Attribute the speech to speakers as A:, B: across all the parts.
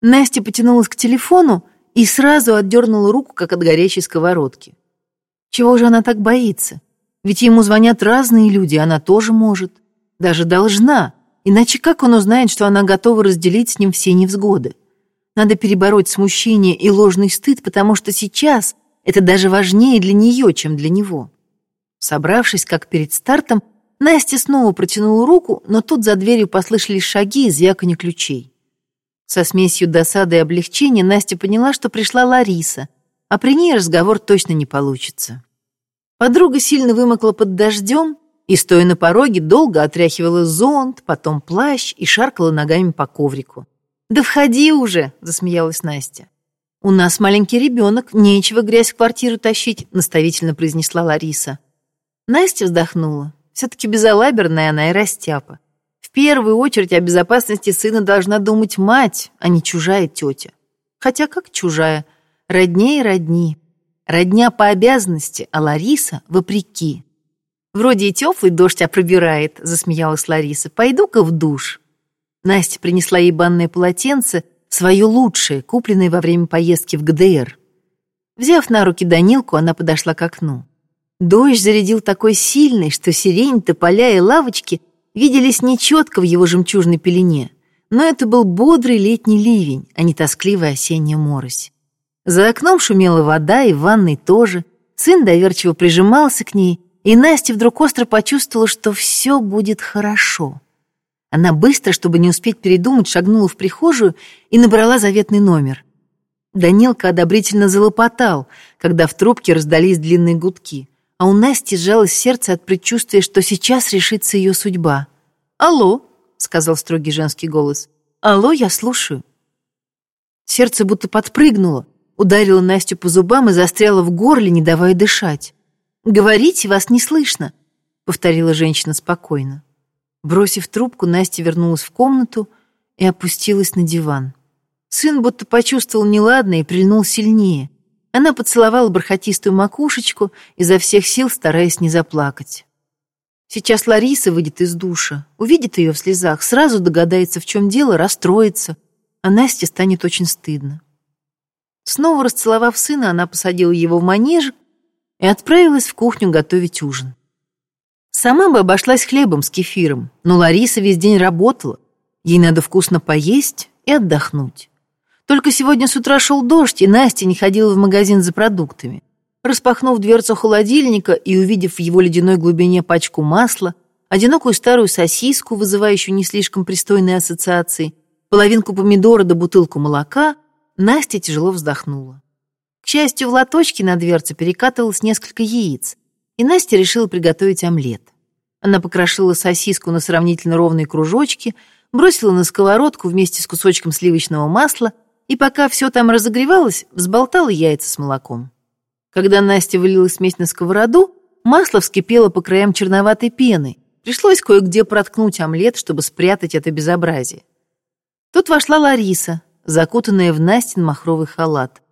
A: Настя потянулась к телефону и сразу отдернула руку, как от горячей сковородки. Чего же она так боится? Ведь ему звонят разные люди, она тоже может. Даже должна. Иначе как он узнает, что она готова разделить с ним все невзгоды? Надо перебороть смущение и ложный стыд, потому что сейчас это даже важнее для нее, чем для него. Собравшись, как перед стартом, Настя снова протянула руку, но тут за дверью послышались шаги и звяканье ключей. Со смесью досады и облегчения Настя поняла, что пришла Лариса, а при ней разговор точно не получится. Подруга сильно вымокла под дождем и, стоя на пороге, долго отряхивала зонт, потом плащ и шаркала ногами по коврику. «Да входи уже!» — засмеялась Настя. «У нас маленький ребенок, нечего грязь в квартиру тащить», — наставительно произнесла Лариса. Настя вздохнула. Все-таки безалаберная она и растяпа. Первую очередь о безопасности сына должна думать мать, а не чужая тетя. Хотя как чужая? Роднее родни. Родня по обязанности, а Лариса вопреки. «Вроде и теплый дождь, а пробирает», — засмеялась Лариса. «Пойду-ка в душ». Настя принесла ей банное полотенце, свое лучшее, купленное во время поездки в ГДР. Взяв на руки Данилку, она подошла к окну. Дождь зарядил такой сильный, что сирень, тополя и лавочки виделись нечетко в его жемчужной пелене. Но это был бодрый летний ливень, а не тоскливая осенняя морось. За окном шумела вода, и в ванной тоже. Сын доверчиво прижимался к ней, и Настя вдруг остро почувствовала, что все будет хорошо. Она быстро, чтобы не успеть передумать, шагнула в прихожую и набрала заветный номер. Данилка одобрительно залопотал, когда в трубке раздались длинные гудки а у Насти сжалось сердце от предчувствия, что сейчас решится ее судьба. «Алло», — сказал строгий женский голос. «Алло, я слушаю». Сердце будто подпрыгнуло, ударило Настю по зубам и застряло в горле, не давая дышать. «Говорите, вас не слышно», — повторила женщина спокойно. Бросив трубку, Настя вернулась в комнату и опустилась на диван. Сын будто почувствовал неладное и прильнул сильнее — она поцеловала бархатистую макушечку, изо всех сил стараясь не заплакать. Сейчас Лариса выйдет из душа, увидит ее в слезах, сразу догадается, в чем дело, расстроится, а Насте станет очень стыдно. Снова расцеловав сына, она посадила его в манеж и отправилась в кухню готовить ужин. Сама бы обошлась хлебом с кефиром, но Лариса весь день работала, ей надо вкусно поесть и отдохнуть. Только сегодня с утра шел дождь, и Настя не ходила в магазин за продуктами. Распахнув дверцу холодильника и увидев в его ледяной глубине пачку масла, одинокую старую сосиску, вызывающую не слишком пристойные ассоциации, половинку помидора да бутылку молока, Настя тяжело вздохнула. К счастью, в лоточке на дверце перекатывалось несколько яиц, и Настя решила приготовить омлет. Она покрошила сосиску на сравнительно ровные кружочки, бросила на сковородку вместе с кусочком сливочного масла и пока все там разогревалось, взболтала яйца с молоком. Когда Настя вылила смесь на сковороду, масло вскипело по краям черноватой пены. Пришлось кое-где проткнуть омлет, чтобы спрятать это безобразие. Тут вошла Лариса, закутанная в Настин махровый халат.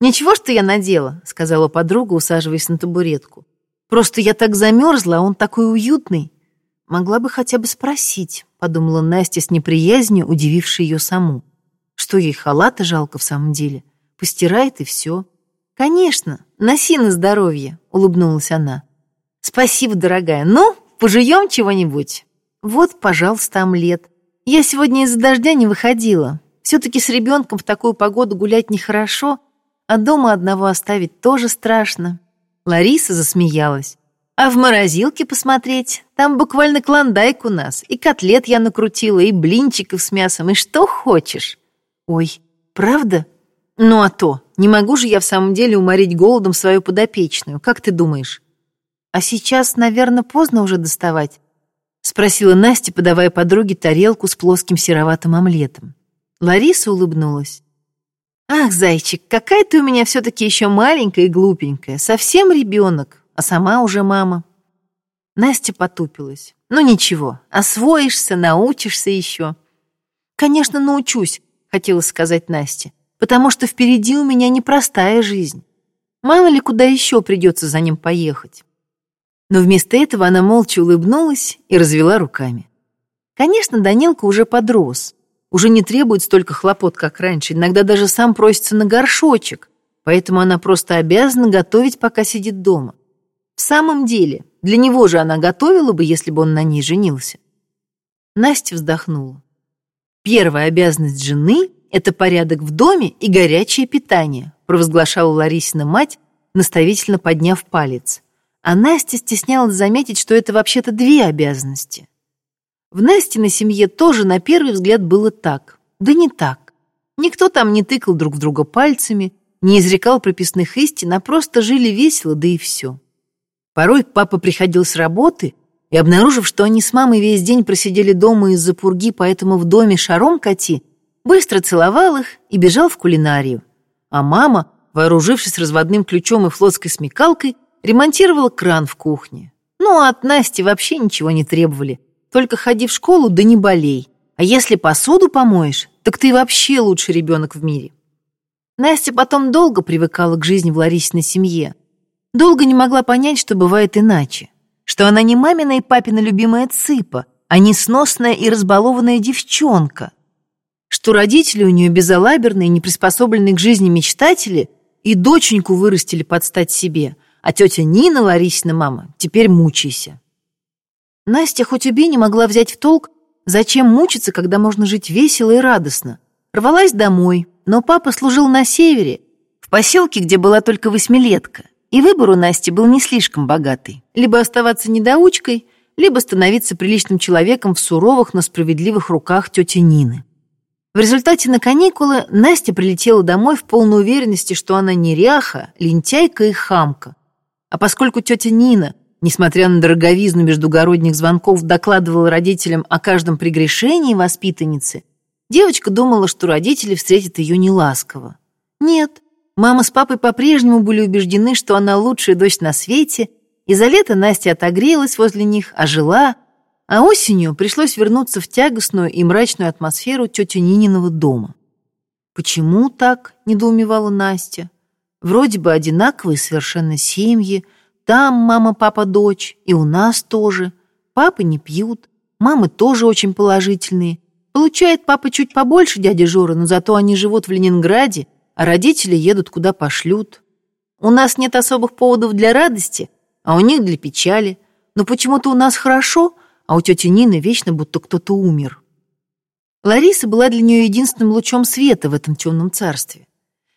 A: «Ничего, что я надела», — сказала подруга, усаживаясь на табуретку. «Просто я так замерзла, а он такой уютный». «Могла бы хотя бы спросить», — подумала Настя с неприязнью, удивившей ее саму. Что ей халата жалко в самом деле? Постирает и все. Конечно, носи на здоровье, улыбнулась она. Спасибо, дорогая. Ну, пожуем чего-нибудь. Вот, пожалуйста, омлет. Я сегодня из-за дождя не выходила. Все-таки с ребенком в такую погоду гулять нехорошо, а дома одного оставить тоже страшно. Лариса засмеялась. А в морозилке посмотреть? Там буквально клондайк у нас. И котлет я накрутила, и блинчиков с мясом, и что хочешь. Ой, правда? Ну а то, не могу же я в самом деле уморить голодом свою подопечную, как ты думаешь? А сейчас, наверное, поздно уже доставать? Спросила Настя, подавая подруге тарелку с плоским сероватым омлетом. Лариса улыбнулась. «Ах, зайчик, какая ты у меня все-таки еще маленькая и глупенькая, совсем ребенок, а сама уже мама». Настя потупилась. «Ну ничего, освоишься, научишься еще». «Конечно, научусь, хотела сказать Насте, потому что впереди у меня непростая жизнь. Мало ли куда еще придется за ним поехать. Но вместо этого она молча улыбнулась и развела руками. Конечно, Данилка уже подрос. уже не требует столько хлопот, как раньше, иногда даже сам просится на горшочек, поэтому она просто обязана готовить, пока сидит дома. В самом деле, для него же она готовила бы, если бы он на ней женился. Настя вздохнула. Первая обязанность жены — это порядок в доме и горячее питание, провозглашала Ларисина мать, наставительно подняв палец. А Настя стеснялась заметить, что это вообще-то две обязанности. В Настиной семье тоже на первый взгляд было так. Да не так. Никто там не тыкал друг в друга пальцами, не изрекал прописных истин, а просто жили весело, да и все. Порой папа приходил с работы и, обнаружив, что они с мамой весь день просидели дома из-за пурги, поэтому в доме шаром кати, быстро целовал их и бежал в кулинарию. А мама, вооружившись разводным ключом и флотской смекалкой, ремонтировала кран в кухне. Ну, а от Насти вообще ничего не требовали. Только ходи в школу, да не болей. А если посуду помоешь, так ты вообще лучший ребенок в мире. Настя потом долго привыкала к жизни в Ларисиной семье. Долго не могла понять, что бывает иначе. Что она не мамина и папина любимая цыпа, а несносная и разбалованная девчонка. Что родители у нее безалаберные, не приспособленные к жизни мечтатели, и доченьку вырастили под стать себе, а тетя Нина, Ларисина мама, теперь мучайся. Настя хоть убей не могла взять в толк, зачем мучиться, когда можно жить весело и радостно. Рвалась домой, но папа служил на севере, в поселке, где была только восьмилетка, и выбор у Насти был не слишком богатый. Либо оставаться недоучкой, либо становиться приличным человеком в суровых, но справедливых руках тети Нины. В результате на каникулы Настя прилетела домой в полной уверенности, что она неряха, лентяйка и хамка. А поскольку тетя Нина, несмотря на дороговизну междугородних звонков, докладывала родителям о каждом прегрешении воспитанницы, Девочка думала, что родители встретят ее неласково. Нет, мама с папой по-прежнему были убеждены, что она лучшая дочь на свете, и за лето Настя отогрелась возле них, ожила, а осенью пришлось вернуться в тягостную и мрачную атмосферу тети Нининого дома. «Почему так?» — недоумевала Настя. «Вроде бы одинаковые совершенно семьи, там мама, папа, дочь, и у нас тоже. Папы не пьют, мамы тоже очень положительные, Получает папа чуть побольше дяди Жоры, но зато они живут в Ленинграде, а родители едут куда пошлют. У нас нет особых поводов для радости, а у них для печали. Но почему-то у нас хорошо, а у тети Нины вечно будто кто-то умер. Лариса была для нее единственным лучом света в этом темном царстве.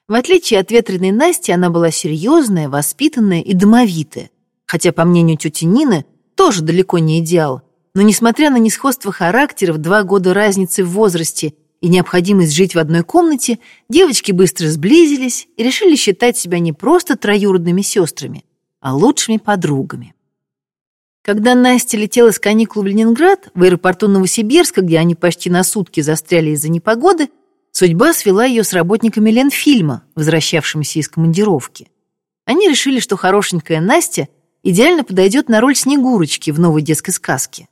A: В отличие от ветреной Насти, она была серьезная, воспитанная и домовитая, хотя, по мнению тети Нины, тоже далеко не идеал, но несмотря на несходство характеров, два года разницы в возрасте и необходимость жить в одной комнате, девочки быстро сблизились и решили считать себя не просто троюродными сестрами, а лучшими подругами. Когда Настя летела с каникул в Ленинград, в аэропорту Новосибирска, где они почти на сутки застряли из-за непогоды, судьба свела ее с работниками Ленфильма, возвращавшимися из командировки. Они решили, что хорошенькая Настя идеально подойдет на роль Снегурочки в новой детской сказке.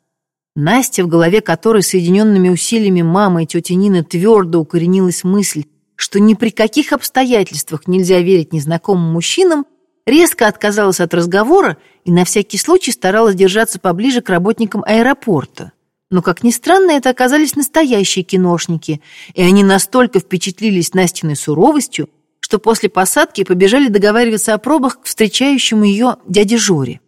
A: Настя, в голове которой соединенными усилиями мамы и тети Нины твердо укоренилась мысль, что ни при каких обстоятельствах нельзя верить незнакомым мужчинам, резко отказалась от разговора и на всякий случай старалась держаться поближе к работникам аэропорта. Но, как ни странно, это оказались настоящие киношники, и они настолько впечатлились Настиной суровостью, что после посадки побежали договариваться о пробах к встречающему ее дяде Жоре.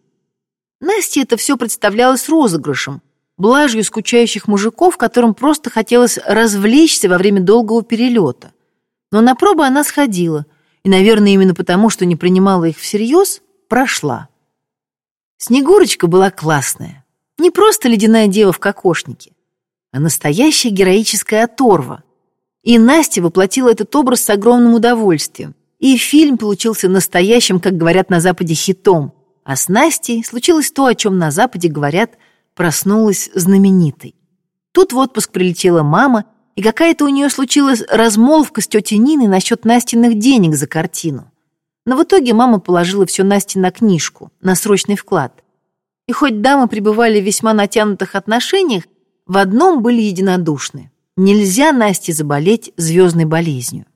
A: Насте это все представлялось розыгрышем, блажью скучающих мужиков, которым просто хотелось развлечься во время долгого перелета. Но на пробы она сходила, и, наверное, именно потому, что не принимала их всерьез, прошла. Снегурочка была классная. Не просто ледяная дева в кокошнике, а настоящая героическая оторва. И Настя воплотила этот образ с огромным удовольствием. И фильм получился настоящим, как говорят на Западе, хитом. А с Настей случилось то, о чем на Западе говорят – проснулась знаменитой. Тут в отпуск прилетела мама, и какая-то у нее случилась размолвка с тетей Ниной насчет Настиных денег за картину. Но в итоге мама положила все Насте на книжку, на срочный вклад. И хоть дамы пребывали в весьма натянутых отношениях, в одном были единодушны. Нельзя Насте заболеть звездной болезнью.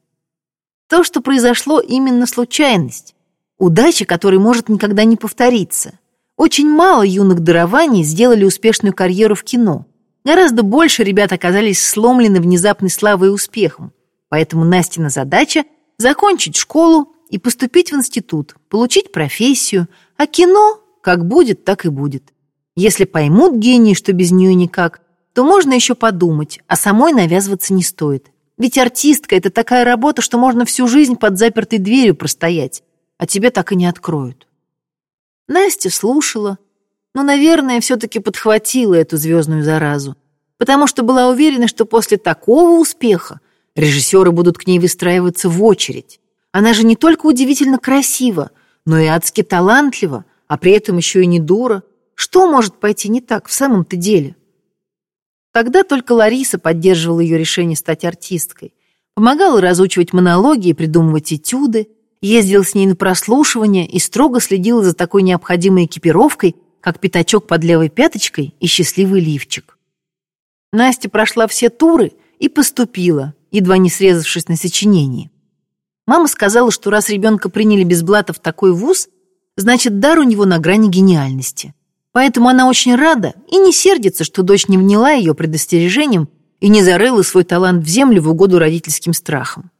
A: То, что произошло, именно случайность. Удача, которая может никогда не повториться. Очень мало юных дарований сделали успешную карьеру в кино. Гораздо больше ребят оказались сломлены внезапной славой и успехом. Поэтому Настина задача — закончить школу и поступить в институт, получить профессию, а кино как будет, так и будет. Если поймут гении, что без нее никак, то можно еще подумать, а самой навязываться не стоит. Ведь артистка — это такая работа, что можно всю жизнь под запертой дверью простоять, а тебе так и не откроют. Настя слушала, но, наверное, все-таки подхватила эту звездную заразу, потому что была уверена, что после такого успеха режиссеры будут к ней выстраиваться в очередь. Она же не только удивительно красива, но и адски талантлива, а при этом еще и не дура. Что может пойти не так в самом-то деле? Тогда только Лариса поддерживала ее решение стать артисткой, помогала разучивать монологи и придумывать этюды, ездила с ней на прослушивание и строго следила за такой необходимой экипировкой, как пятачок под левой пяточкой и счастливый лифчик. Настя прошла все туры и поступила, едва не срезавшись на сочинении. Мама сказала, что раз ребенка приняли без блата в такой вуз, значит, дар у него на грани гениальности. Поэтому она очень рада и не сердится, что дочь не вняла ее предостережением и не зарыла свой талант в землю в угоду родительским страхам.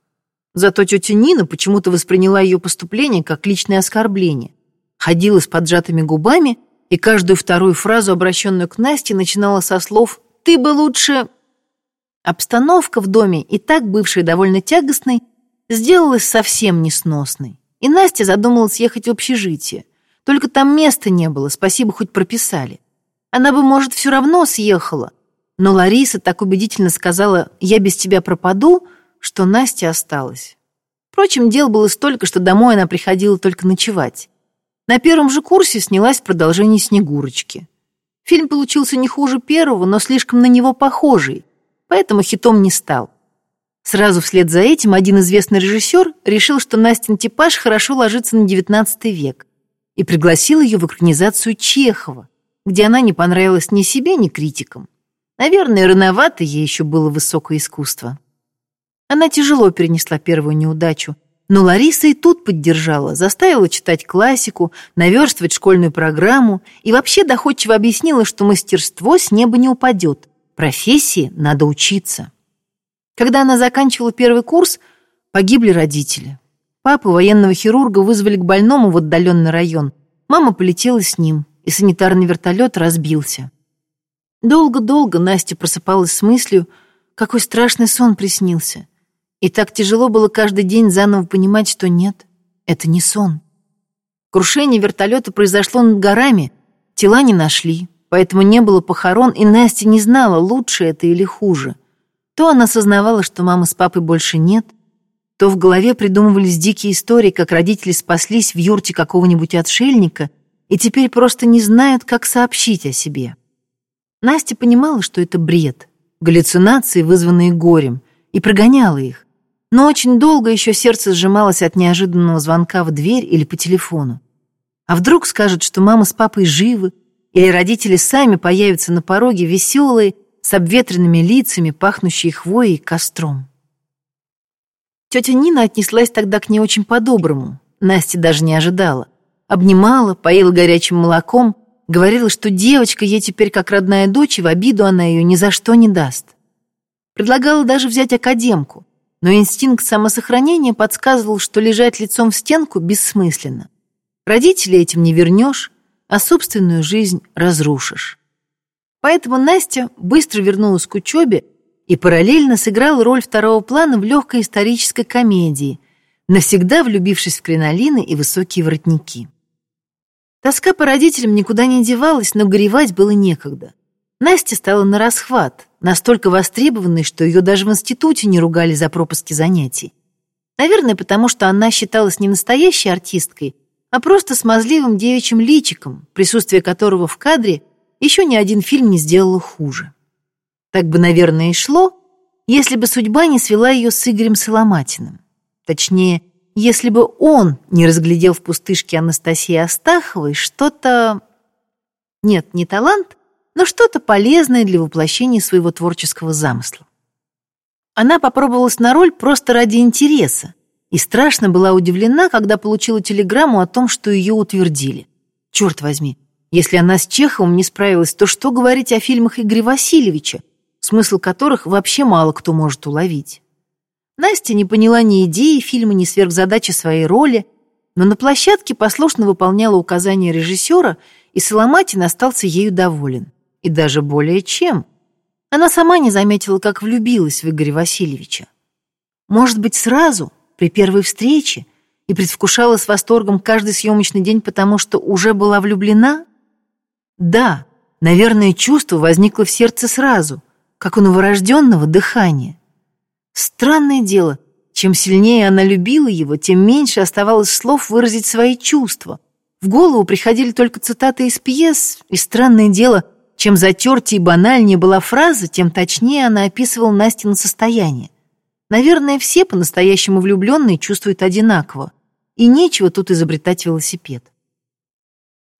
A: Зато тетя Нина почему-то восприняла ее поступление как личное оскорбление, ходила с поджатыми губами и каждую вторую фразу, обращенную к Насте, начинала со слов «ты бы лучше...». Обстановка в доме, и так бывшая довольно тягостной, сделалась совсем несносной, и Настя задумалась ехать в общежитие. Только там места не было, спасибо, хоть прописали. Она бы, может, все равно съехала, но Лариса так убедительно сказала «я без тебя пропаду», что Настя осталась. Впрочем, дел было столько, что домой она приходила только ночевать. На первом же курсе снялась в продолжении «Снегурочки». Фильм получился не хуже первого, но слишком на него похожий, поэтому хитом не стал. Сразу вслед за этим один известный режиссер решил, что Настин типаж хорошо ложится на XIX век и пригласил ее в экранизацию Чехова, где она не понравилась ни себе, ни критикам. Наверное, рановато ей еще было высокое искусство. Она тяжело перенесла первую неудачу, но Лариса и тут поддержала, заставила читать классику, наверстывать школьную программу и вообще доходчиво объяснила, что мастерство с неба не упадет, профессии надо учиться. Когда она заканчивала первый курс, погибли родители. Папу, военного хирурга, вызвали к больному в отдаленный район. Мама полетела с ним, и санитарный вертолет разбился. Долго-долго Настя просыпалась с мыслью, какой страшный сон приснился — и так тяжело было каждый день заново понимать, что нет, это не сон. Крушение вертолета произошло над горами, тела не нашли, поэтому не было похорон, и Настя не знала, лучше это или хуже. То она осознавала, что мамы с папой больше нет, то в голове придумывались дикие истории, как родители спаслись в юрте какого-нибудь отшельника и теперь просто не знают, как сообщить о себе. Настя понимала, что это бред, галлюцинации, вызванные горем, и прогоняла их, но очень долго еще сердце сжималось от неожиданного звонка в дверь или по телефону. А вдруг скажут, что мама с папой живы, или родители сами появятся на пороге веселые, с обветренными лицами, пахнущие хвоей и костром. Тетя Нина отнеслась тогда к ней очень по-доброму. Настя даже не ожидала. Обнимала, поила горячим молоком, говорила, что девочка ей теперь как родная дочь, и в обиду она ее ни за что не даст. Предлагала даже взять академку но инстинкт самосохранения подсказывал, что лежать лицом в стенку бессмысленно. Родителей этим не вернешь, а собственную жизнь разрушишь. Поэтому Настя быстро вернулась к учебе и параллельно сыграла роль второго плана в легкой исторической комедии, навсегда влюбившись в кринолины и высокие воротники. Тоска по родителям никуда не девалась, но горевать было некогда. Настя стала на расхват, настолько востребованной, что ее даже в институте не ругали за пропуски занятий. Наверное, потому что она считалась не настоящей артисткой, а просто смазливым девичьим личиком, присутствие которого в кадре еще ни один фильм не сделало хуже. Так бы, наверное, и шло, если бы судьба не свела ее с Игорем Соломатиным. Точнее, если бы он не разглядел в пустышке Анастасии Астаховой что-то... Нет, не талант, но что-то полезное для воплощения своего творческого замысла. Она попробовалась на роль просто ради интереса и страшно была удивлена, когда получила телеграмму о том, что ее утвердили. Черт возьми, Если она с Чеховым не справилась, то что говорить о фильмах Игоря Васильевича, смысл которых вообще мало кто может уловить? Настя не поняла ни идеи фильма, ни сверхзадачи своей роли, но на площадке послушно выполняла указания режиссера, и Соломатин остался ею доволен. И даже более чем. Она сама не заметила, как влюбилась в Игоря Васильевича. Может быть, сразу, при первой встрече, и предвкушала с восторгом каждый съемочный день, потому что уже была влюблена? Да, наверное, чувство возникло в сердце сразу, как у новорожденного дыхания. Странное дело, чем сильнее она любила его, тем меньше оставалось слов выразить свои чувства. В голову приходили только цитаты из пьес, и странное дело, чем затертее и банальнее была фраза, тем точнее она описывала Настина состояние. Наверное, все по-настоящему влюбленные чувствуют одинаково, и нечего тут изобретать велосипед.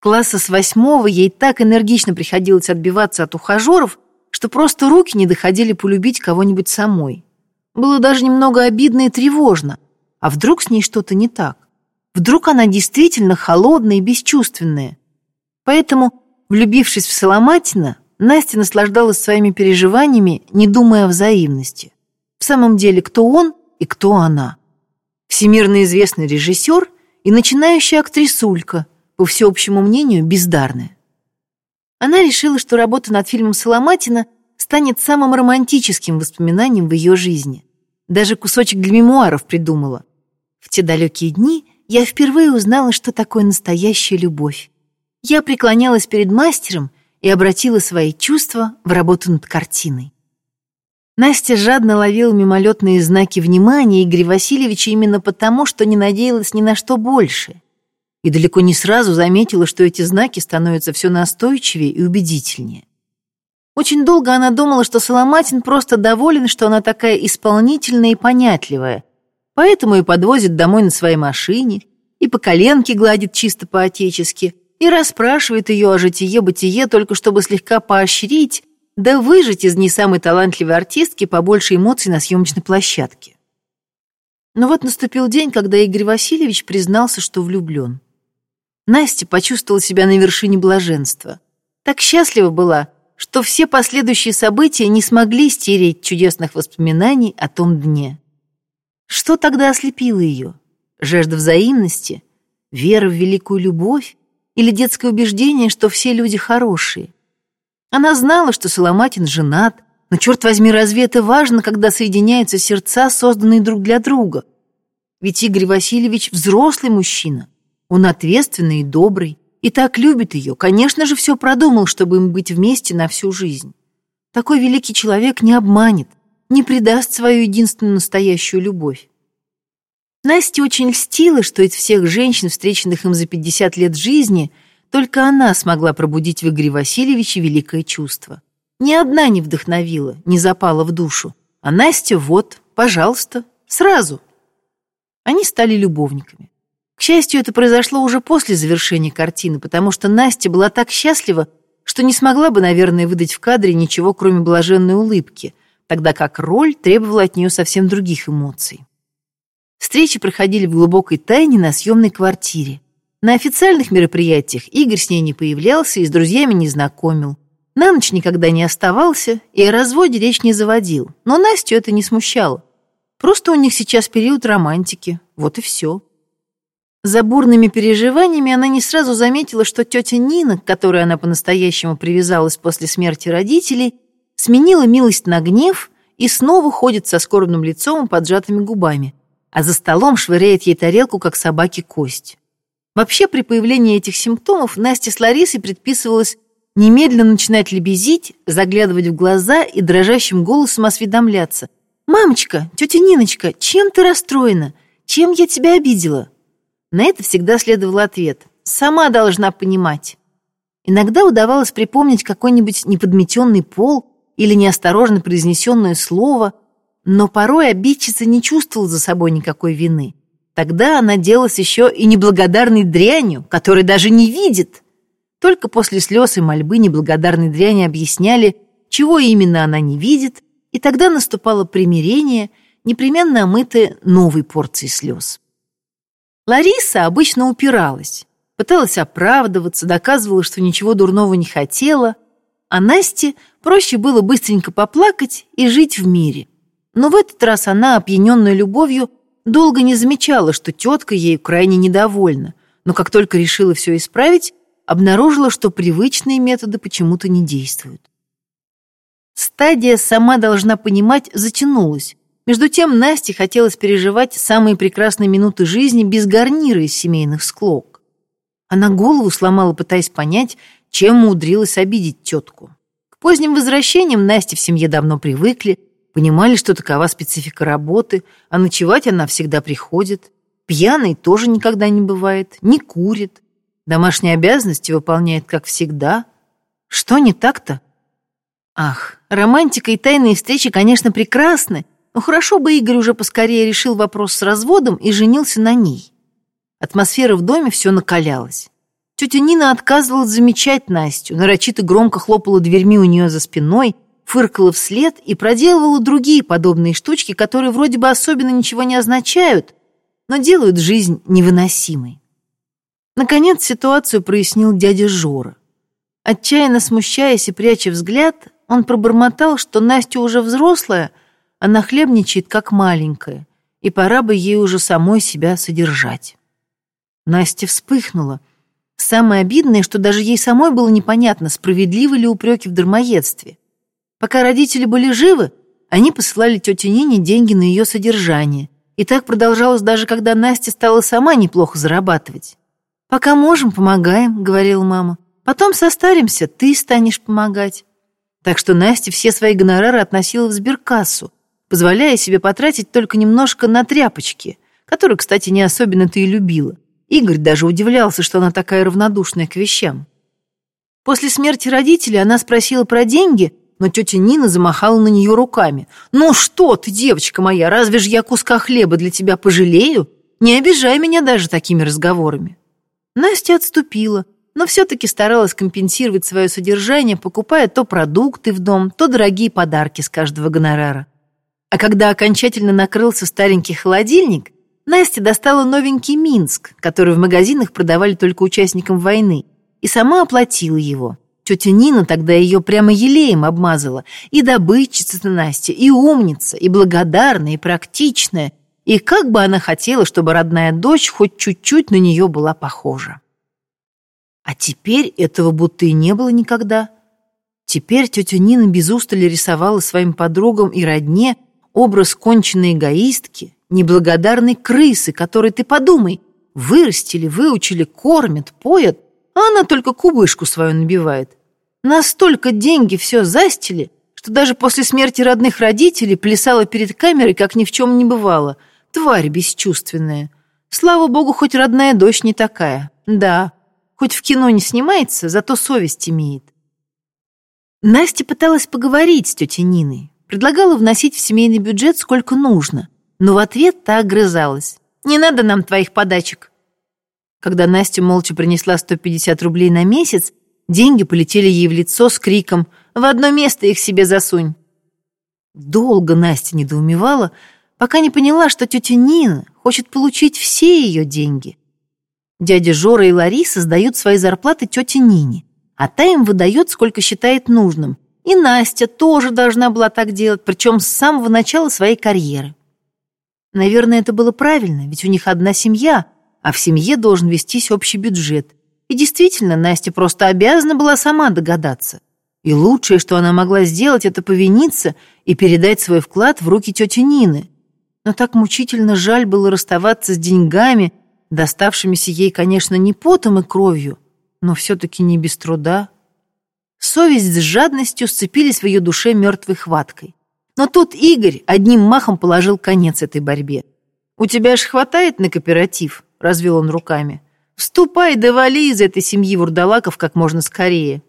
A: Класса с восьмого ей так энергично приходилось отбиваться от ухажеров, что просто руки не доходили полюбить кого-нибудь самой. Было даже немного обидно и тревожно. А вдруг с ней что-то не так? Вдруг она действительно холодная и бесчувственная? Поэтому, влюбившись в Соломатина, Настя наслаждалась своими переживаниями, не думая о взаимности. В самом деле, кто он и кто она? Всемирно известный режиссер и начинающая актрисулька, по всеобщему мнению, бездарная. Она решила, что работа над фильмом Соломатина станет самым романтическим воспоминанием в ее жизни. Даже кусочек для мемуаров придумала. В те далекие дни я впервые узнала, что такое настоящая любовь. Я преклонялась перед мастером и обратила свои чувства в работу над картиной. Настя жадно ловила мимолетные знаки внимания Игоря Васильевича именно потому, что не надеялась ни на что больше. И далеко не сразу заметила, что эти знаки становятся все настойчивее и убедительнее. Очень долго она думала, что Соломатин просто доволен, что она такая исполнительная и понятливая, поэтому и подвозит домой на своей машине, и по коленке гладит чисто по-отечески, и расспрашивает ее о житие-бытие, только чтобы слегка поощрить, да выжать из не самой талантливой артистки побольше эмоций на съемочной площадке. Но вот наступил день, когда Игорь Васильевич признался, что влюблен. Настя почувствовала себя на вершине блаженства. Так счастлива была, что все последующие события не смогли стереть чудесных воспоминаний о том дне. Что тогда ослепило ее? Жажда взаимности? Вера в великую любовь? Или детское убеждение, что все люди хорошие? Она знала, что Соломатин женат, но, черт возьми, разве это важно, когда соединяются сердца, созданные друг для друга? Ведь Игорь Васильевич взрослый мужчина. Он ответственный и добрый, и так любит ее, конечно же, все продумал, чтобы им быть вместе на всю жизнь. Такой великий человек не обманет, не предаст свою единственную настоящую любовь. Насте очень льстило, что из всех женщин, встреченных им за 50 лет жизни, только она смогла пробудить в Игоре Васильевиче великое чувство. Ни одна не вдохновила, не запала в душу. А Настя вот, пожалуйста, сразу. Они стали любовниками. К счастью, это произошло уже после завершения картины, потому что Настя была так счастлива, что не смогла бы, наверное, выдать в кадре ничего, кроме блаженной улыбки, тогда как роль требовала от нее совсем других эмоций. Встречи проходили в глубокой тайне на съемной квартире. На официальных мероприятиях Игорь с ней не появлялся и с друзьями не знакомил. На ночь никогда не оставался и о разводе речь не заводил. Но Настю это не смущало. Просто у них сейчас период романтики. Вот и все. За бурными переживаниями она не сразу заметила, что тетя Нина, к которой она по-настоящему привязалась после смерти родителей, сменила милость на гнев и снова ходит со скорбным лицом и поджатыми губами, а за столом швыряет ей тарелку, как собаке кость. Вообще, при появлении этих симптомов Насте с Ларисой предписывалось немедленно начинать лебезить, заглядывать в глаза и дрожащим голосом осведомляться. «Мамочка, тетя Ниночка, чем ты расстроена? Чем я тебя обидела?» На это всегда следовал ответ «сама должна понимать». Иногда удавалось припомнить какой-нибудь неподметенный пол или неосторожно произнесенное слово, но порой обидчица не чувствовала за собой никакой вины. Тогда она делалась еще и неблагодарной дрянью, которой даже не видит. Только после слез и мольбы неблагодарной дряни объясняли, чего именно она не видит, и тогда наступало примирение, непременно омытое новой порцией слез. Лариса обычно упиралась. пыталась оправдываться, доказывала, что ничего дурного не хотела, а Насте проще было быстренько поплакать и жить в мире. Но в этот раз она, опьяненная любовью, долго не замечала, что тетка ей крайне недовольна, но как только решила все исправить, обнаружила, что привычные методы почему-то не действуют. Стадия «сама должна понимать» затянулась. Между тем Насте хотелось переживать самые прекрасные минуты жизни без гарнира из семейных склок. Она голову сломала, пытаясь понять, чем умудрилась обидеть тетку. К поздним возвращениям Насте в семье давно привыкли, понимали, что такова специфика работы, а ночевать она всегда приходит. Пьяной тоже никогда не бывает, не курит. Домашние обязанности выполняет, как всегда. Что не так-то? Ах, романтика и тайные встречи, конечно, прекрасны, но хорошо бы Игорь уже поскорее решил вопрос с разводом и женился на ней. Атмосфера в доме все накалялась. Тетя Нина отказывалась замечать Настю, нарочито громко хлопала дверьми у нее за спиной, фыркала вслед и проделывала другие подобные штучки, которые вроде бы особенно ничего не означают, но делают жизнь невыносимой. Наконец ситуацию прояснил дядя Жора. Отчаянно смущаясь и пряча взгляд, он пробормотал, что Настя уже взрослая, а нахлебничает как маленькая, и пора бы ей уже самой себя содержать. Настя вспыхнула. Самое обидное, что даже ей самой было непонятно, справедливы ли упреки в дармоедстве. Пока родители были живы, они посылали тете Нине деньги на ее содержание. И так продолжалось даже когда Настя стала сама неплохо зарабатывать. «Пока можем, помогаем», — говорила мама. «Потом состаримся, ты станешь помогать». Так что Настя все свои гонорары относила в сберкассу, позволяя себе потратить только немножко на тряпочки, которые, кстати, не особенно-то и любила. Игорь даже удивлялся, что она такая равнодушная к вещам. После смерти родителей она спросила про деньги, но тетя Нина замахала на нее руками. «Ну что ты, девочка моя, разве ж я куска хлеба для тебя пожалею? Не обижай меня даже такими разговорами». Настя отступила, но все-таки старалась компенсировать свое содержание, покупая то продукты в дом, то дорогие подарки с каждого гонорара. А когда окончательно накрылся старенький холодильник, Настя достала новенький Минск, который в магазинах продавали только участникам войны, и сама оплатила его. Тетя Нина тогда ее прямо елеем обмазала. И добытчица-то Настя, и умница, и благодарная, и практичная. И как бы она хотела, чтобы родная дочь хоть чуть-чуть на нее была похожа. А теперь этого будто и не было никогда. Теперь тетя Нина без устали рисовала своим подругам и родне образ конченной эгоистки, неблагодарной крысы, которой ты подумай, вырастили, выучили, кормят, поят, а она только кубышку свою набивает. Настолько деньги все застили, что даже после смерти родных родителей плясала перед камерой, как ни в чем не бывало. Тварь бесчувственная. Слава богу, хоть родная дочь не такая. Да, Хоть в кино не снимается, зато совесть имеет. Настя пыталась поговорить с тетей Ниной, предлагала вносить в семейный бюджет сколько нужно, но в ответ та огрызалась. «Не надо нам твоих подачек». Когда Настя молча принесла 150 рублей на месяц, деньги полетели ей в лицо с криком «В одно место их себе засунь». Долго Настя недоумевала, пока не поняла, что тетя Нина хочет получить все ее деньги. Дядя Жора и Лариса сдают свои зарплаты тете Нине, а та им выдает, сколько считает нужным. И Настя тоже должна была так делать, причем с самого начала своей карьеры. Наверное, это было правильно, ведь у них одна семья, а в семье должен вестись общий бюджет. И действительно, Настя просто обязана была сама догадаться. И лучшее, что она могла сделать, это повиниться и передать свой вклад в руки тети Нины. Но так мучительно жаль было расставаться с деньгами, доставшимися ей, конечно, не потом и кровью, но все-таки не без труда. Совесть с жадностью сцепились в ее душе мертвой хваткой. Но тут Игорь одним махом положил конец этой борьбе. «У тебя ж хватает на кооператив?» — развел он руками. «Вступай да вали из этой семьи вурдалаков как можно скорее».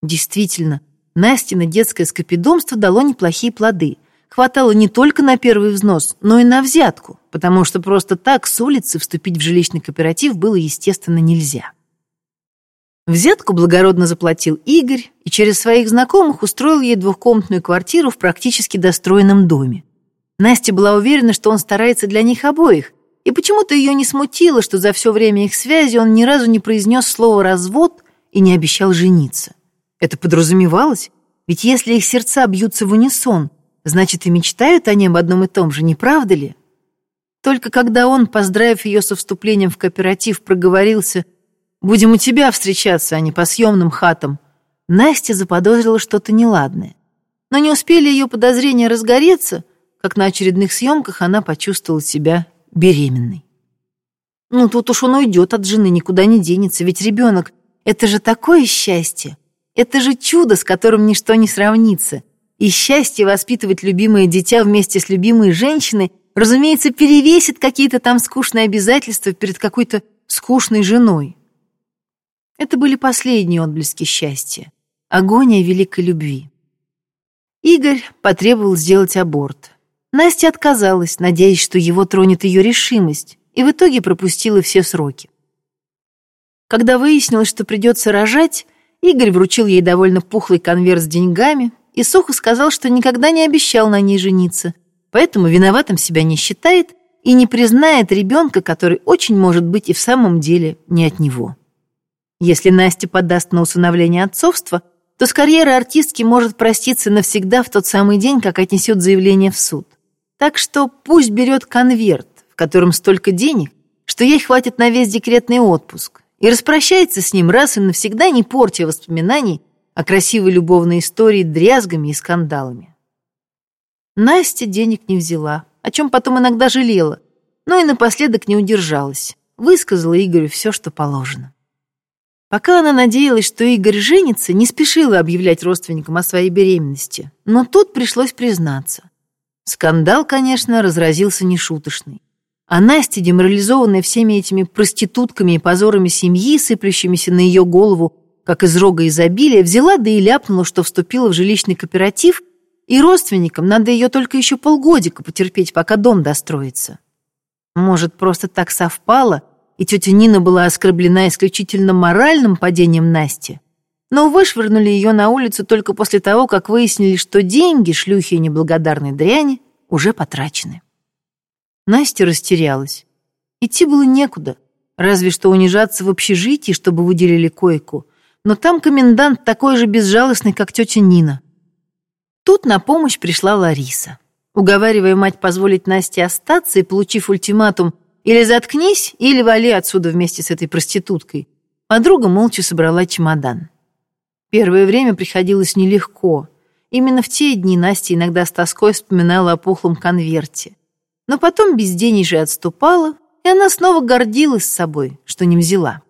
A: Действительно, Настина детское скопидомство дало неплохие плоды — хватало не только на первый взнос, но и на взятку, потому что просто так с улицы вступить в жилищный кооператив было, естественно, нельзя. Взятку благородно заплатил Игорь и через своих знакомых устроил ей двухкомнатную квартиру в практически достроенном доме. Настя была уверена, что он старается для них обоих, И почему-то ее не смутило, что за все время их связи он ни разу не произнес слово «развод» и не обещал жениться. Это подразумевалось, ведь если их сердца бьются в унисон, значит и мечтают они об одном и том же, не правда ли? Только когда он, поздравив ее со вступлением в кооператив, проговорился «Будем у тебя встречаться, а не по съемным хатам», Настя заподозрила что-то неладное. Но не успели ее подозрения разгореться, как на очередных съемках она почувствовала себя беременной. Ну, тут уж он уйдет от жены, никуда не денется, ведь ребенок — это же такое счастье. Это же чудо, с которым ничто не сравнится. И счастье воспитывать любимое дитя вместе с любимой женщиной, разумеется, перевесит какие-то там скучные обязательства перед какой-то скучной женой. Это были последние отблески счастья, агония великой любви. Игорь потребовал сделать аборт. Настя отказалась, надеясь, что его тронет ее решимость, и в итоге пропустила все сроки. Когда выяснилось, что придется рожать, Игорь вручил ей довольно пухлый конверт с деньгами и сухо сказал, что никогда не обещал на ней жениться, поэтому виноватым себя не считает и не признает ребенка, который очень может быть и в самом деле не от него. Если Настя подаст на усыновление отцовства, то с карьерой артистки может проститься навсегда в тот самый день, как отнесет заявление в суд. Так что пусть берет конверт, в котором столько денег, что ей хватит на весь декретный отпуск, и распрощается с ним раз и навсегда, не портя воспоминаний о красивой любовной истории дрязгами и скандалами. Настя денег не взяла, о чем потом иногда жалела, но и напоследок не удержалась, высказала Игорю все, что положено. Пока она надеялась, что Игорь женится, не спешила объявлять родственникам о своей беременности, но тут пришлось признаться. Скандал, конечно, разразился нешуточный. А Настя, деморализованная всеми этими проститутками и позорами семьи, сыплющимися на ее голову, как из рога изобилия, взяла да и ляпнула, что вступила в жилищный кооператив, и родственникам надо ее только еще полгодика потерпеть, пока дом достроится. Может, просто так совпало, и тетя Нина была оскорблена исключительно моральным падением Насти, но вышвырнули ее на улицу только после того, как выяснили, что деньги шлюхи и неблагодарной дряни уже потрачены. Настя растерялась. Идти было некуда, разве что унижаться в общежитии, чтобы выделили койку. Но там комендант такой же безжалостный, как тетя Нина. Тут на помощь пришла Лариса. Уговаривая мать позволить Насте остаться и получив ультиматум «или заткнись, или вали отсюда вместе с этой проституткой», подруга молча собрала чемодан. Первое время приходилось нелегко. Именно в те дни Настя иногда с тоской вспоминала о пухлом конверте. Но потом безденежье отступало, и она снова гордилась собой, что не взяла.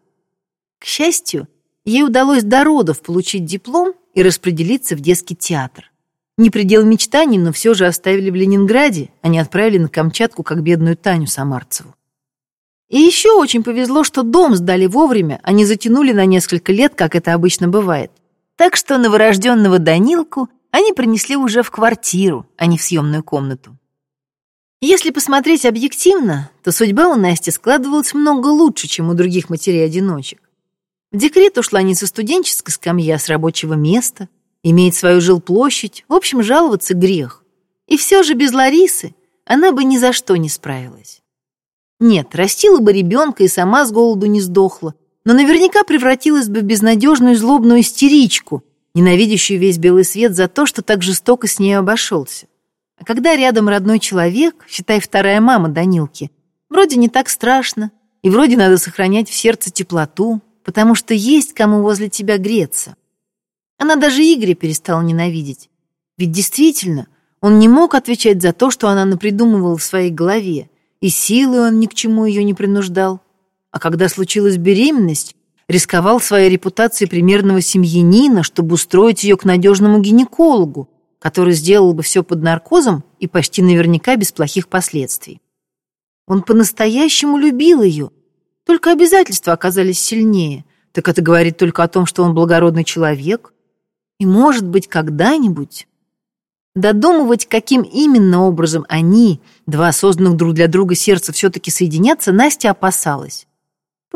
A: К счастью, ей удалось до родов получить диплом и распределиться в детский театр. Не предел мечтаний, но все же оставили в Ленинграде, а не отправили на Камчатку, как бедную Таню Самарцеву. И еще очень повезло, что дом сдали вовремя, а не затянули на несколько лет, как это обычно бывает. Так что новорожденного Данилку они принесли уже в квартиру, а не в съемную комнату. Если посмотреть объективно, то судьба у Насти складывалась много лучше, чем у других матерей-одиночек. В декрет ушла не со студенческой скамьи, а с рабочего места, имеет свою жилплощадь, в общем, жаловаться грех. И все же без Ларисы она бы ни за что не справилась. Нет, растила бы ребенка и сама с голоду не сдохла, но наверняка превратилась бы в безнадежную злобную истеричку, ненавидящую весь белый свет за то, что так жестоко с ней обошелся. А когда рядом родной человек, считай вторая мама Данилки, вроде не так страшно, и вроде надо сохранять в сердце теплоту, потому что есть кому возле тебя греться. Она даже Игоря перестала ненавидеть. Ведь действительно, он не мог отвечать за то, что она напридумывала в своей голове, и силы он ни к чему ее не принуждал. А когда случилась беременность, рисковал своей репутацией примерного семьянина, чтобы устроить ее к надежному гинекологу, который сделал бы все под наркозом и почти наверняка без плохих последствий. Он по-настоящему любил ее, только обязательства оказались сильнее. Так это говорит только о том, что он благородный человек. И, может быть, когда-нибудь... Додумывать, каким именно образом они, два созданных друг для друга сердца, все-таки соединятся, Настя опасалась.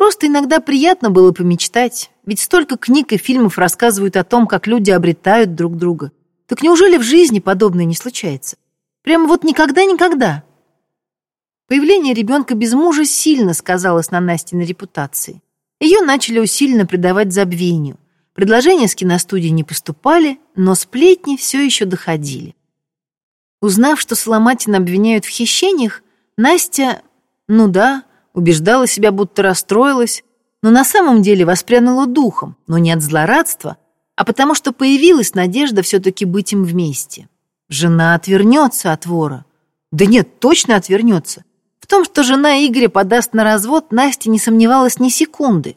A: Просто иногда приятно было помечтать, ведь столько книг и фильмов рассказывают о том, как люди обретают друг друга. Так неужели в жизни подобное не случается? Прямо вот никогда-никогда. Появление ребенка без мужа сильно сказалось на Настиной репутации. Ее начали усиленно предавать забвению. Предложения с киностудии не поступали, но сплетни все еще доходили. Узнав, что Соломатина обвиняют в хищениях, Настя, ну да, убеждала себя, будто расстроилась, но на самом деле воспрянула духом, но не от злорадства, а потому что появилась надежда все-таки быть им вместе. Жена отвернется от вора. Да нет, точно отвернется. В том, что жена Игоря подаст на развод, Настя не сомневалась ни секунды.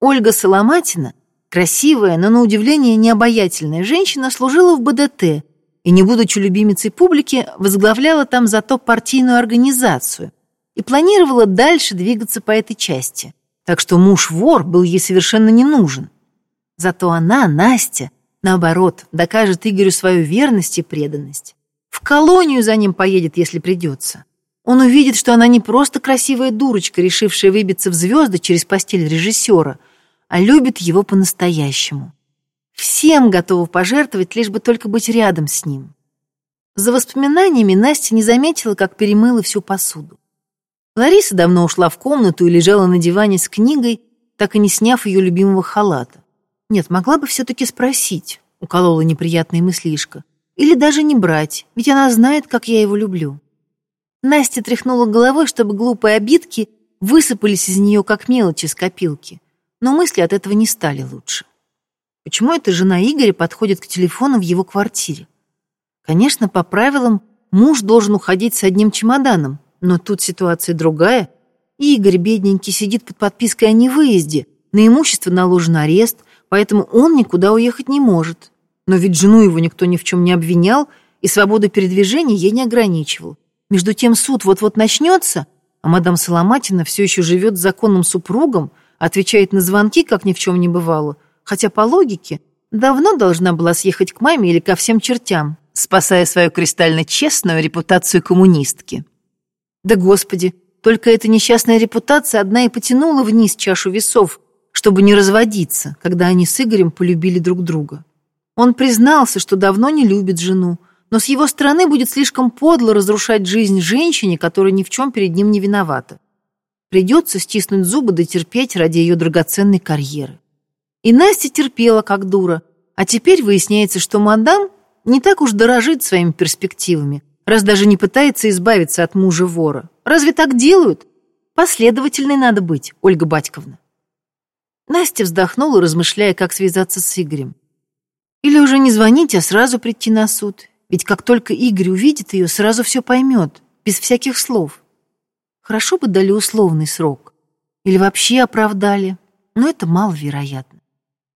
A: Ольга Соломатина, красивая, но на удивление необаятельная женщина, служила в БДТ и, не будучи любимицей публики, возглавляла там зато партийную организацию и планировала дальше двигаться по этой части. Так что муж-вор был ей совершенно не нужен. Зато она, Настя, наоборот, докажет Игорю свою верность и преданность. В колонию за ним поедет, если придется. Он увидит, что она не просто красивая дурочка, решившая выбиться в звезды через постель режиссера, а любит его по-настоящему. Всем готова пожертвовать, лишь бы только быть рядом с ним. За воспоминаниями Настя не заметила, как перемыла всю посуду. Лариса давно ушла в комнату и лежала на диване с книгой, так и не сняв ее любимого халата. Нет, могла бы все-таки спросить, уколола неприятная мыслишка. Или даже не брать, ведь она знает, как я его люблю. Настя тряхнула головой, чтобы глупые обидки высыпались из нее, как мелочи с копилки. Но мысли от этого не стали лучше. Почему эта жена Игоря подходит к телефону в его квартире? Конечно, по правилам, муж должен уходить с одним чемоданом, но тут ситуация другая. Игорь, бедненький, сидит под подпиской о невыезде, на имущество наложен арест, поэтому он никуда уехать не может. Но ведь жену его никто ни в чем не обвинял, и свободу передвижения ей не ограничивал. Между тем суд вот-вот начнется, а мадам Соломатина все еще живет с законным супругом, отвечает на звонки, как ни в чем не бывало, хотя по логике давно должна была съехать к маме или ко всем чертям, спасая свою кристально честную репутацию коммунистки. Да господи, только эта несчастная репутация одна и потянула вниз чашу весов, чтобы не разводиться, когда они с Игорем полюбили друг друга. Он признался, что давно не любит жену, но с его стороны будет слишком подло разрушать жизнь женщине, которая ни в чем перед ним не виновата. Придется стиснуть зубы да терпеть ради ее драгоценной карьеры. И Настя терпела, как дура. А теперь выясняется, что мадам не так уж дорожит своими перспективами, раз даже не пытается избавиться от мужа-вора. Разве так делают? Последовательной надо быть, Ольга Батьковна. Настя вздохнула, размышляя, как связаться с Игорем. Или уже не звонить, а сразу прийти на суд. Ведь как только Игорь увидит ее, сразу все поймет, без всяких слов. Хорошо бы дали условный срок. Или вообще оправдали, но это маловероятно.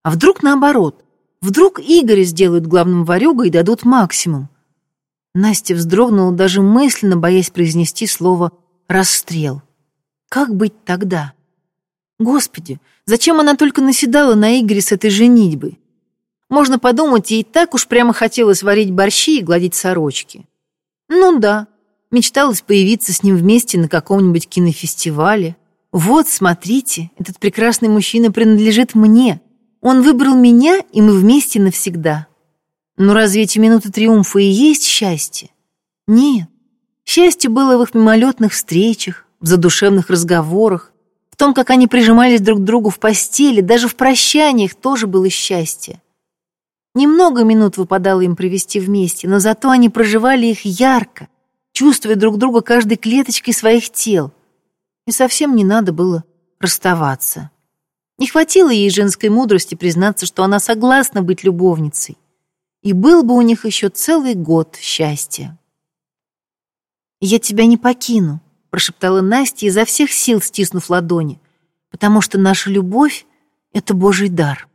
A: А вдруг наоборот? Вдруг Игоря сделают главным ворюгой и дадут максимум? Настя вздрогнула даже мысленно, боясь произнести слово «расстрел». Как быть тогда? Господи, зачем она только наседала на Игоря с этой женитьбой? Можно подумать, ей так уж прямо хотелось варить борщи и гладить сорочки. Ну да, мечталось появиться с ним вместе на каком-нибудь кинофестивале. Вот, смотрите, этот прекрасный мужчина принадлежит мне. Он выбрал меня, и мы вместе навсегда. Но разве эти минуты триумфа и есть счастье? Нет. Счастье было в их мимолетных встречах, в задушевных разговорах, в том, как они прижимались друг к другу в постели, даже в прощаниях тоже было счастье. Немного минут выпадало им провести вместе, но зато они проживали их ярко, чувствуя друг друга каждой клеточкой своих тел. И совсем не надо было расставаться. Не хватило ей женской мудрости признаться, что она согласна быть любовницей. И был бы у них еще целый год счастья. «Я тебя не покину», — прошептала Настя, изо всех сил стиснув ладони, «потому что наша любовь — это Божий дар».